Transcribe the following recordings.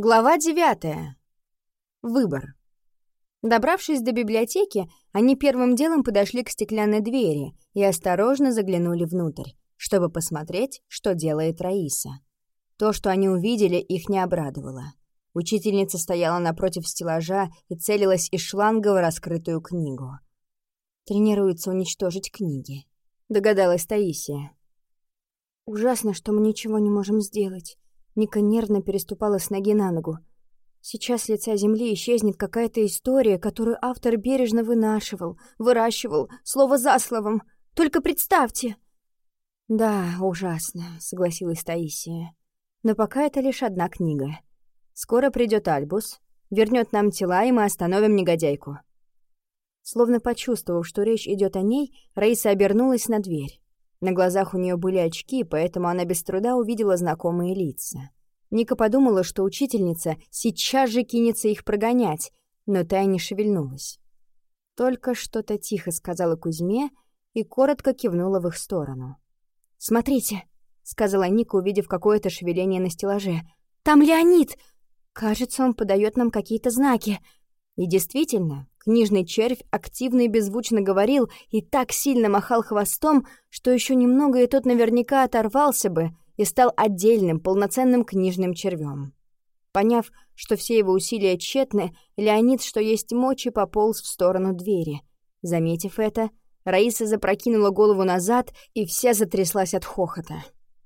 Глава девятая. Выбор. Добравшись до библиотеки, они первым делом подошли к стеклянной двери и осторожно заглянули внутрь, чтобы посмотреть, что делает Раиса. То, что они увидели, их не обрадовало. Учительница стояла напротив стеллажа и целилась из шланга в раскрытую книгу. «Тренируется уничтожить книги», — догадалась Таисия. «Ужасно, что мы ничего не можем сделать», Ника нервно переступала с ноги на ногу. Сейчас с лица земли исчезнет какая-то история, которую автор бережно вынашивал, выращивал, слово за словом. Только представьте! «Да, ужасно», — согласилась Таисия. «Но пока это лишь одна книга. Скоро придет Альбус, вернет нам тела, и мы остановим негодяйку». Словно почувствовав, что речь идет о ней, Раиса обернулась на дверь. На глазах у нее были очки, поэтому она без труда увидела знакомые лица. Ника подумала, что учительница сейчас же кинется их прогонять, но та не шевельнулась. Только что-то тихо сказала Кузьме и коротко кивнула в их сторону. «Смотрите», — сказала Ника, увидев какое-то шевеление на стеллаже. «Там Леонид! Кажется, он подает нам какие-то знаки». И действительно, Книжный червь активно и беззвучно говорил и так сильно махал хвостом, что еще немного и тот наверняка оторвался бы и стал отдельным, полноценным книжным червем. Поняв, что все его усилия тщетны, Леонид, что есть мочи, пополз в сторону двери. Заметив это, Раиса запрокинула голову назад, и вся затряслась от хохота.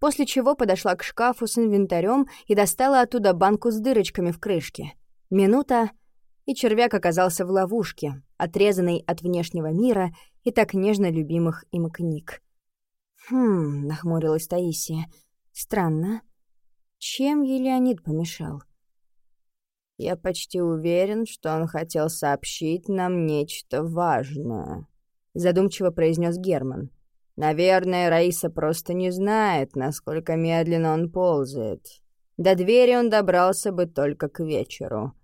После чего подошла к шкафу с инвентарем и достала оттуда банку с дырочками в крышке. Минута — и червяк оказался в ловушке, отрезанный от внешнего мира и так нежно любимых им книг. «Хм...» — нахмурилась Таисия. «Странно. Чем ей помешал?» «Я почти уверен, что он хотел сообщить нам нечто важное», — задумчиво произнес Герман. «Наверное, Раиса просто не знает, насколько медленно он ползает. До двери он добрался бы только к вечеру».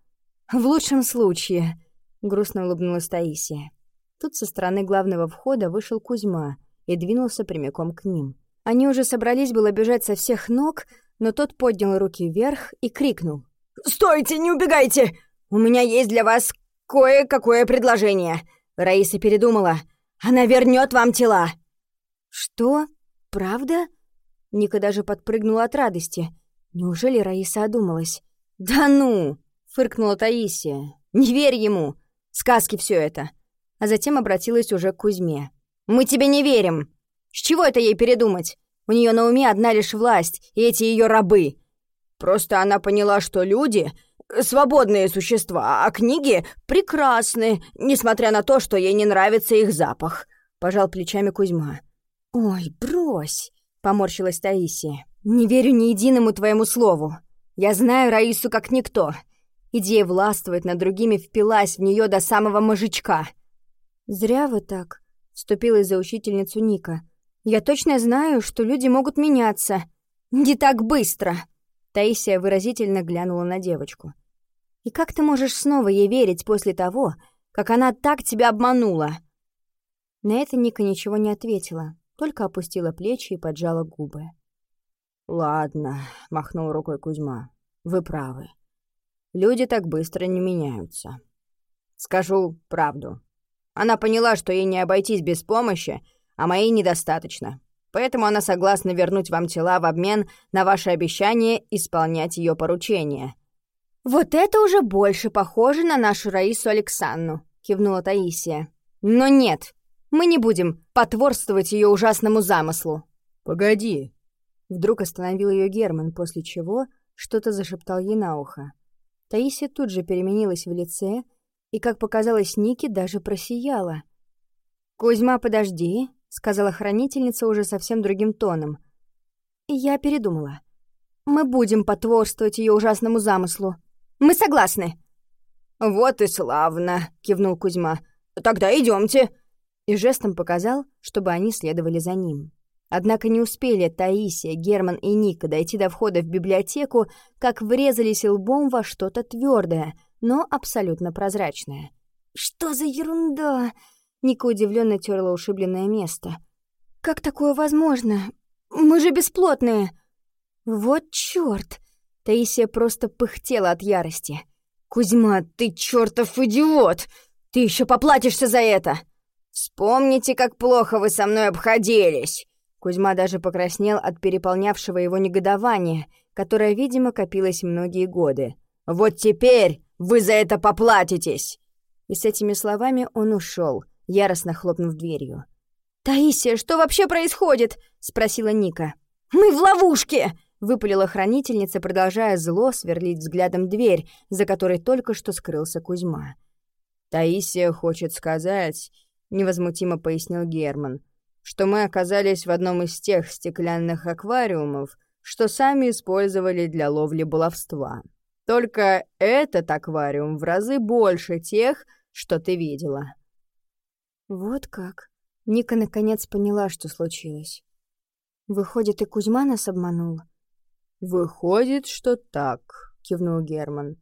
«В лучшем случае», — грустно улыбнулась Таисия. Тут со стороны главного входа вышел Кузьма и двинулся прямиком к ним. Они уже собрались было бежать со всех ног, но тот поднял руки вверх и крикнул. «Стойте, не убегайте! У меня есть для вас кое-какое предложение!» Раиса передумала. «Она вернет вам тела!» «Что? Правда?» Ника даже подпрыгнула от радости. Неужели Раиса одумалась? «Да ну!» Фыркнула Таисия. «Не верь ему! Сказки все это!» А затем обратилась уже к Кузьме. «Мы тебе не верим! С чего это ей передумать? У нее на уме одна лишь власть, и эти ее рабы. Просто она поняла, что люди — свободные существа, а книги прекрасны, несмотря на то, что ей не нравится их запах», — пожал плечами Кузьма. «Ой, брось!» — поморщилась Таисия. «Не верю ни единому твоему слову. Я знаю Раису как никто. Идея властвовать над другими впилась в нее до самого мужичка. «Зря вы так», — вступила за учительницу Ника. «Я точно знаю, что люди могут меняться. Не так быстро!» Таисия выразительно глянула на девочку. «И как ты можешь снова ей верить после того, как она так тебя обманула?» На это Ника ничего не ответила, только опустила плечи и поджала губы. «Ладно», — махнул рукой Кузьма, — «вы правы. Люди так быстро не меняются. Скажу правду. Она поняла, что ей не обойтись без помощи, а моей недостаточно. Поэтому она согласна вернуть вам тела в обмен на ваше обещание исполнять ее поручение». «Вот это уже больше похоже на нашу Раису Александру», — кивнула Таисия. «Но нет, мы не будем потворствовать ее ужасному замыслу». «Погоди». Вдруг остановил ее Герман, после чего что-то зашептал ей на ухо. Таисия тут же переменилась в лице и, как показалось Нике, даже просияла. «Кузьма, подожди», — сказала хранительница уже совсем другим тоном. Я передумала. «Мы будем потворствовать ее ужасному замыслу. Мы согласны». «Вот и славно», — кивнул Кузьма. «Тогда идемте. И жестом показал, чтобы они следовали за ним. Однако не успели Таисия, Герман и Ника дойти до входа в библиотеку, как врезались лбом во что-то твердое, но абсолютно прозрачное. «Что за ерунда?» Ника удивленно терла ушибленное место. «Как такое возможно? Мы же бесплотные!» «Вот чёрт!» Таисия просто пыхтела от ярости. «Кузьма, ты чертов идиот! Ты еще поплатишься за это!» «Вспомните, как плохо вы со мной обходились!» Кузьма даже покраснел от переполнявшего его негодования, которое, видимо, копилось многие годы. «Вот теперь вы за это поплатитесь!» И с этими словами он ушел, яростно хлопнув дверью. «Таисия, что вообще происходит?» — спросила Ника. «Мы в ловушке!» — выпалила хранительница, продолжая зло сверлить взглядом дверь, за которой только что скрылся Кузьма. «Таисия хочет сказать...» — невозмутимо пояснил Герман — что мы оказались в одном из тех стеклянных аквариумов, что сами использовали для ловли баловства. Только этот аквариум в разы больше тех, что ты видела». «Вот как?» Ника наконец поняла, что случилось. «Выходит, и Кузьма нас обманул?» «Выходит, что так», — кивнул Герман.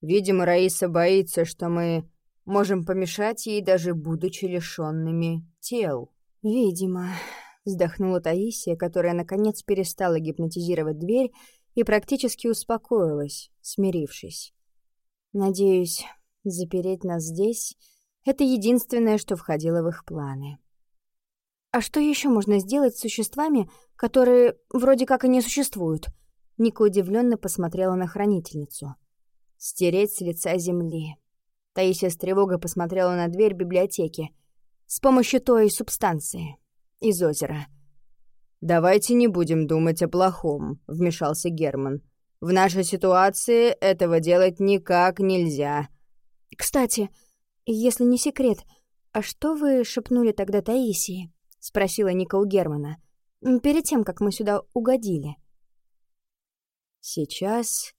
«Видимо, Раиса боится, что мы можем помешать ей, даже будучи лишенными тел». «Видимо», — вздохнула Таисия, которая наконец перестала гипнотизировать дверь и практически успокоилась, смирившись. «Надеюсь, запереть нас здесь — это единственное, что входило в их планы». «А что еще можно сделать с существами, которые вроде как и не существуют?» Ника удивленно посмотрела на хранительницу. «Стереть с лица земли». Таисия с тревогой посмотрела на дверь библиотеки — с помощью той субстанции из озера. «Давайте не будем думать о плохом», — вмешался Герман. «В нашей ситуации этого делать никак нельзя». «Кстати, если не секрет, а что вы шепнули тогда Таисии?» — спросила Ника у Германа. «Перед тем, как мы сюда угодили». «Сейчас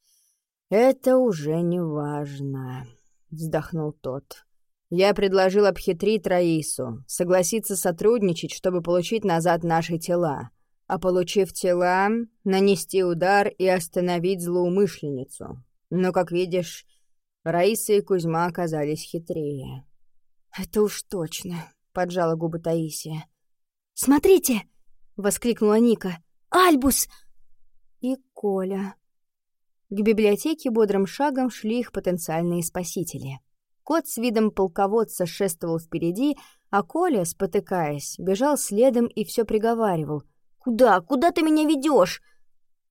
это уже не важно», — вздохнул тот. Я предложил обхитрить Раису, согласиться сотрудничать, чтобы получить назад наши тела, а получив тела, нанести удар и остановить злоумышленницу. Но, как видишь, Раиса и Кузьма оказались хитрее. «Это уж точно», — поджала губы Таисия. «Смотрите!» — воскликнула Ника. «Альбус!» И Коля. К библиотеке бодрым шагом шли их потенциальные спасители — Кот с видом полководца шествовал впереди, а Коля, спотыкаясь, бежал следом и все приговаривал. «Куда? Куда ты меня ведешь?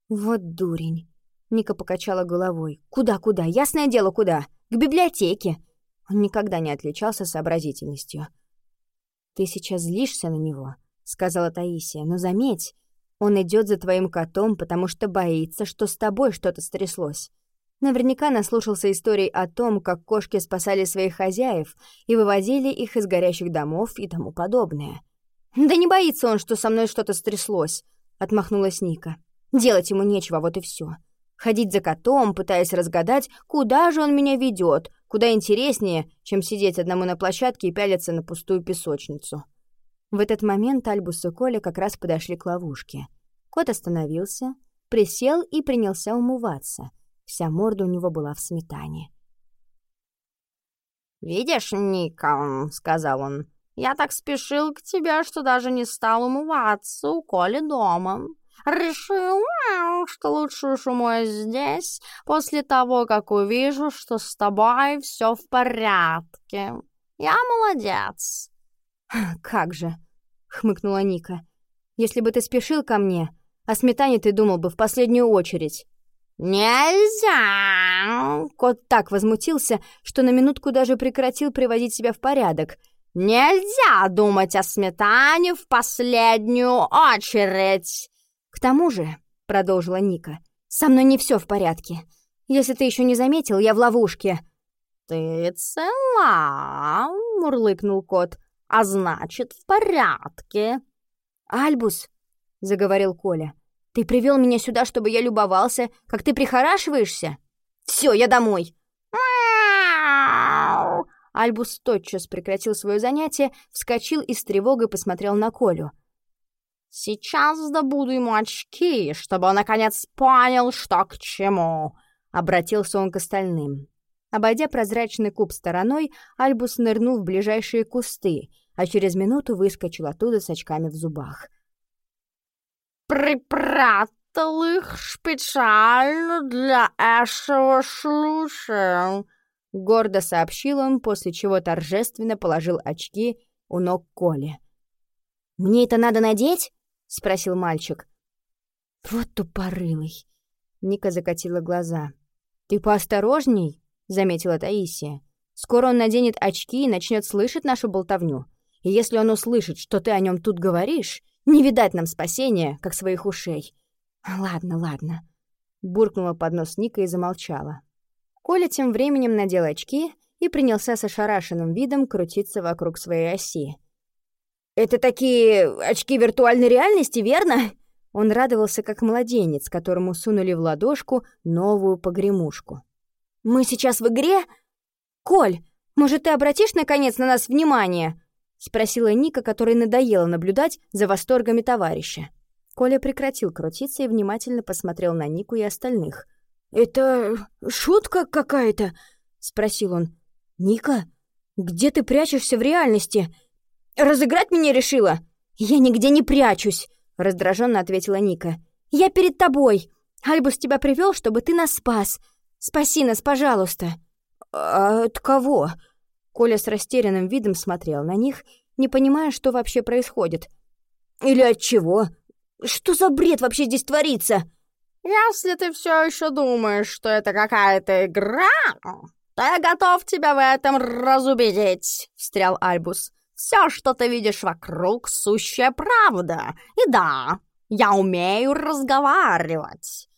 «Вот дурень!» Ника покачала головой. «Куда, куда? Ясное дело, куда? К библиотеке!» Он никогда не отличался сообразительностью. «Ты сейчас злишься на него», — сказала Таисия, «но заметь, он идет за твоим котом, потому что боится, что с тобой что-то стряслось. Наверняка наслушался историй о том, как кошки спасали своих хозяев и вывозили их из горящих домов и тому подобное. «Да не боится он, что со мной что-то стряслось», — отмахнулась Ника. «Делать ему нечего, вот и все. Ходить за котом, пытаясь разгадать, куда же он меня ведет, куда интереснее, чем сидеть одному на площадке и пялиться на пустую песочницу». В этот момент Альбус и Коля как раз подошли к ловушке. Кот остановился, присел и принялся умываться — Вся морда у него была в сметане. «Видишь, Ника», — сказал он, — «я так спешил к тебе, что даже не стал умываться у Коли дома. Решил, что лучше уж умоюсь здесь, после того, как увижу, что с тобой все в порядке. Я молодец». «Как же», — хмыкнула Ника, — «если бы ты спешил ко мне, о сметане ты думал бы в последнюю очередь». «Нельзя!» Кот так возмутился, что на минутку даже прекратил приводить себя в порядок. «Нельзя думать о сметане в последнюю очередь!» «К тому же», — продолжила Ника, — «со мной не все в порядке. Если ты еще не заметил, я в ловушке». «Ты цела?» — мурлыкнул кот. «А значит, в порядке». «Альбус», — заговорил Коля, — ты привел меня сюда, чтобы я любовался, как ты прихорашиваешься? Все, я домой!» Альбус тотчас прекратил свое занятие, вскочил и с тревогой посмотрел на Колю. «Сейчас добуду ему очки, чтобы он наконец понял, что к чему», — обратился он к остальным. Обойдя прозрачный куб стороной, Альбус нырнул в ближайшие кусты, а через минуту выскочил оттуда с очками в зубах — припрятал лишь специально для этого случая», — гордо сообщил он, после чего торжественно положил очки у ног Коли. «Мне это надо надеть?» — спросил мальчик. «Вот тупорылый!» — Ника закатила глаза. «Ты поосторожней!» — заметила Таисия. «Скоро он наденет очки и начнет слышать нашу болтовню. И если он услышит, что ты о нем тут говоришь, не видать нам спасения, как своих ушей». «Ладно, ладно», — буркнула под нос Ника и замолчала. Коля тем временем надел очки и принялся с ошарашенным видом крутиться вокруг своей оси. «Это такие очки виртуальной реальности, верно?» Он радовался, как младенец, которому сунули в ладошку новую погремушку. «Мы сейчас в игре? Коль, может, ты обратишь, наконец, на нас внимание?» — спросила Ника, которой надоело наблюдать за восторгами товарища. Коля прекратил крутиться и внимательно посмотрел на Нику и остальных. «Это шутка какая-то?» — спросил он. «Ника, где ты прячешься в реальности? Разыграть меня решила?» «Я нигде не прячусь!» — раздраженно ответила Ника. «Я перед тобой. Альбус тебя привел, чтобы ты нас спас. Спаси нас, пожалуйста». «А от кого?» Коля с растерянным видом смотрел на них, не понимая, что вообще происходит. «Или от чего? Что за бред вообще здесь творится?» «Если ты все еще думаешь, что это какая-то игра, то я готов тебя в этом разубедить», — встрял Альбус. «Все, что ты видишь вокруг, сущая правда. И да, я умею разговаривать».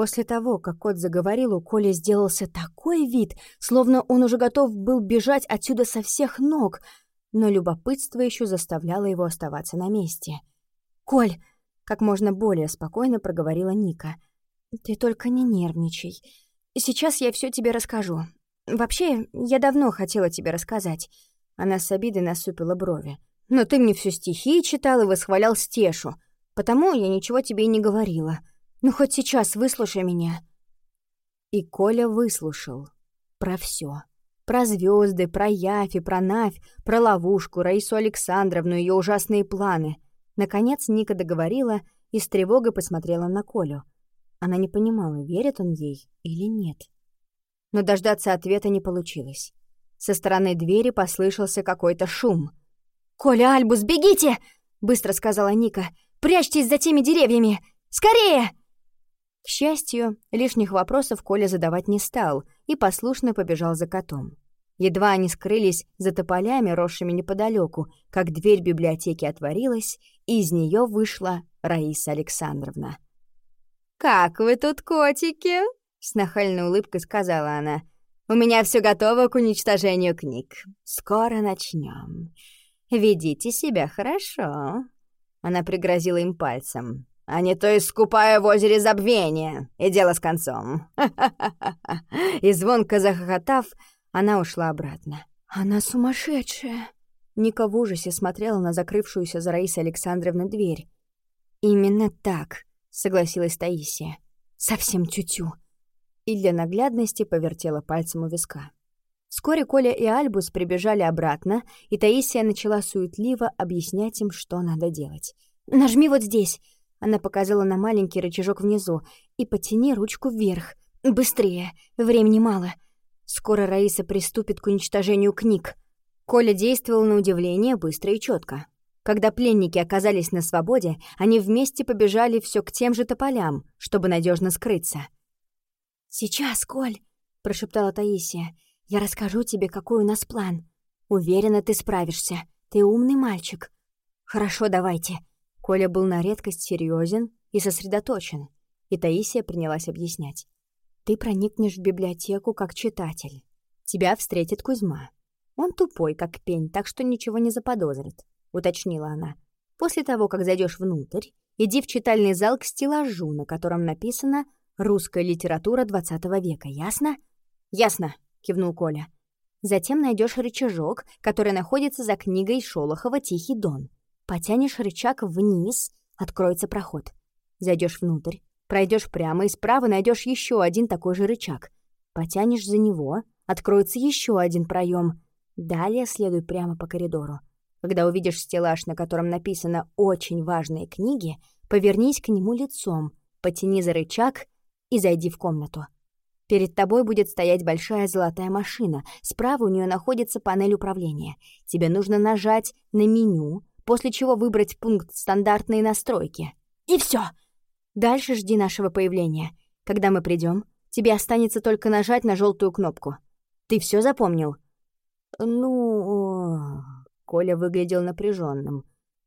После того, как кот заговорил, у Коли сделался такой вид, словно он уже готов был бежать отсюда со всех ног, но любопытство еще заставляло его оставаться на месте. «Коль, как можно более спокойно проговорила Ника. «Ты только не нервничай. Сейчас я все тебе расскажу. Вообще, я давно хотела тебе рассказать». Она с обидой насупила брови. «Но ты мне все стихи читал и восхвалял Стешу, потому я ничего тебе и не говорила. Ну, хоть сейчас выслушай меня». И Коля выслушал. Про все. Про звезды, про Яфи, про Навь, про ловушку, Раису Александровну ее ужасные планы — Наконец Ника договорила и с тревогой посмотрела на Колю. Она не понимала, верит он ей или нет. Но дождаться ответа не получилось. Со стороны двери послышался какой-то шум. «Коля, Альбус, бегите!» — быстро сказала Ника. «Прячьтесь за теми деревьями! Скорее!» К счастью, лишних вопросов Коля задавать не стал и послушно побежал за котом. Едва они скрылись за тополями, росшими неподалеку, как дверь библиотеки отворилась, и из нее вышла Раиса Александровна. «Как вы тут, котики?» — с нахальной улыбкой сказала она. «У меня все готово к уничтожению книг. Скоро начнем. Ведите себя хорошо». Она пригрозила им пальцем. «А не то искупая в озере забвения, и дело с концом». И звонко захохотав, она ушла обратно. «Она сумасшедшая!» Ника в ужасе смотрела на закрывшуюся за Раисой Александровной дверь. «Именно так», — согласилась Таисия. «Совсем тю-тю». И для наглядности повертела пальцем у виска. Вскоре Коля и Альбус прибежали обратно, и Таисия начала суетливо объяснять им, что надо делать. «Нажми вот здесь!» Она показала на маленький рычажок внизу. «И потяни ручку вверх. Быстрее! Времени мало!» Скоро Раиса приступит к уничтожению книг. Коля действовал на удивление быстро и четко. Когда пленники оказались на свободе, они вместе побежали все к тем же тополям, чтобы надежно скрыться. «Сейчас, Коль», — прошептала Таисия, — «я расскажу тебе, какой у нас план. Уверена, ты справишься. Ты умный мальчик». «Хорошо, давайте». Коля был на редкость серьезен и сосредоточен, и Таисия принялась объяснять. Ты проникнешь в библиотеку как читатель. Тебя встретит Кузьма. Он тупой, как пень, так что ничего не заподозрит», — уточнила она. «После того, как зайдешь внутрь, иди в читальный зал к стеллажу, на котором написано «Русская литература XX века», ясно?» «Ясно», — кивнул Коля. Затем найдешь рычажок, который находится за книгой Шолохова «Тихий дон». Потянешь рычаг вниз, откроется проход. Зайдешь внутрь, Пройдешь прямо и справа найдешь еще один такой же рычаг. Потянешь за него, откроется еще один проем. Далее следуй прямо по коридору. Когда увидишь стеллаж, на котором написано «Очень важные книги», повернись к нему лицом. потяни за рычаг и зайди в комнату. Перед тобой будет стоять большая золотая машина. Справа у нее находится панель управления. Тебе нужно нажать на меню, после чего выбрать пункт «Стандартные настройки». И все. Дальше жди нашего появления. Когда мы придем, тебе останется только нажать на желтую кнопку. Ты все запомнил? Ну... Коля выглядел напряженным.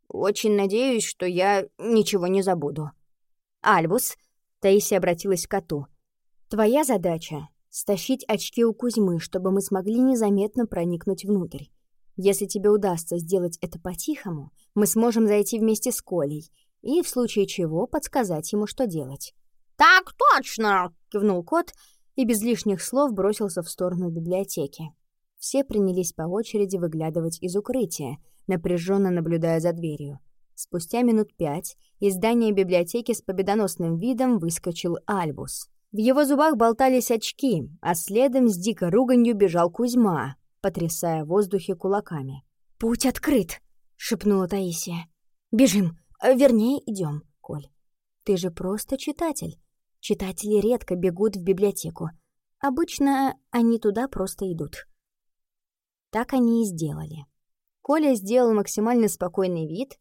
Очень надеюсь, что я ничего не забуду. Альбус, Таисия обратилась к коту. Твоя задача — стащить очки у Кузьмы, чтобы мы смогли незаметно проникнуть внутрь. Если тебе удастся сделать это по-тихому, мы сможем зайти вместе с Колей и, в случае чего, подсказать ему, что делать. «Так точно!» — кивнул кот и без лишних слов бросился в сторону библиотеки. Все принялись по очереди выглядывать из укрытия, напряженно наблюдая за дверью. Спустя минут пять из здания библиотеки с победоносным видом выскочил Альбус. В его зубах болтались очки, а следом с дикой руганью бежал Кузьма, потрясая в воздухе кулаками. «Путь открыт!» — шепнула Таисия. «Бежим! Э, вернее, идем, Коль. Ты же просто читатель. Читатели редко бегут в библиотеку. Обычно они туда просто идут». Так они и сделали. Коля сделал максимально спокойный вид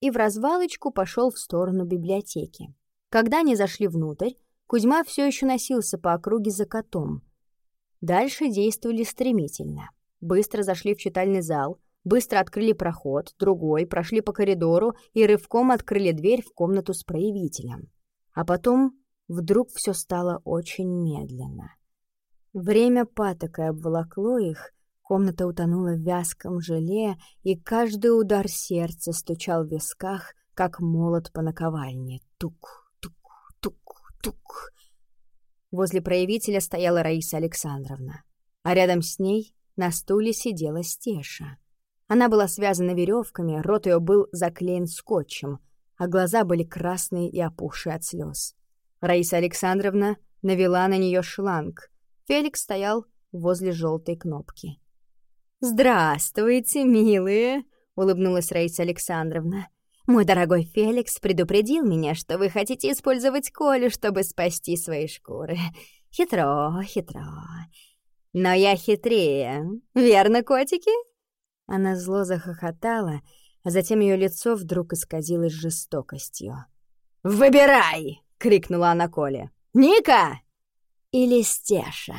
и в развалочку пошел в сторону библиотеки. Когда они зашли внутрь, Кузьма все еще носился по округе за котом. Дальше действовали стремительно. Быстро зашли в читальный зал, быстро открыли проход, другой, прошли по коридору и рывком открыли дверь в комнату с проявителем. А потом вдруг все стало очень медленно. Время патокой обволокло их, комната утонула в вязком желе, и каждый удар сердца стучал в висках, как молот по наковальне. Тук, тук, тук тук. Возле проявителя стояла Раиса Александровна, а рядом с ней на стуле сидела Стеша. Она была связана веревками, рот ее был заклеен скотчем, а глаза были красные и опухшие от слез. Раиса Александровна навела на нее шланг. Феликс стоял возле желтой кнопки. «Здравствуйте, милые!» — улыбнулась Раиса Александровна. Мой дорогой Феликс предупредил меня, что вы хотите использовать Колю, чтобы спасти свои шкуры. Хитро, хитро. Но я хитрее. Верно, котики?» Она зло захохотала, а затем ее лицо вдруг исказилось жестокостью. «Выбирай!» — крикнула она Коле. «Ника или Стеша?»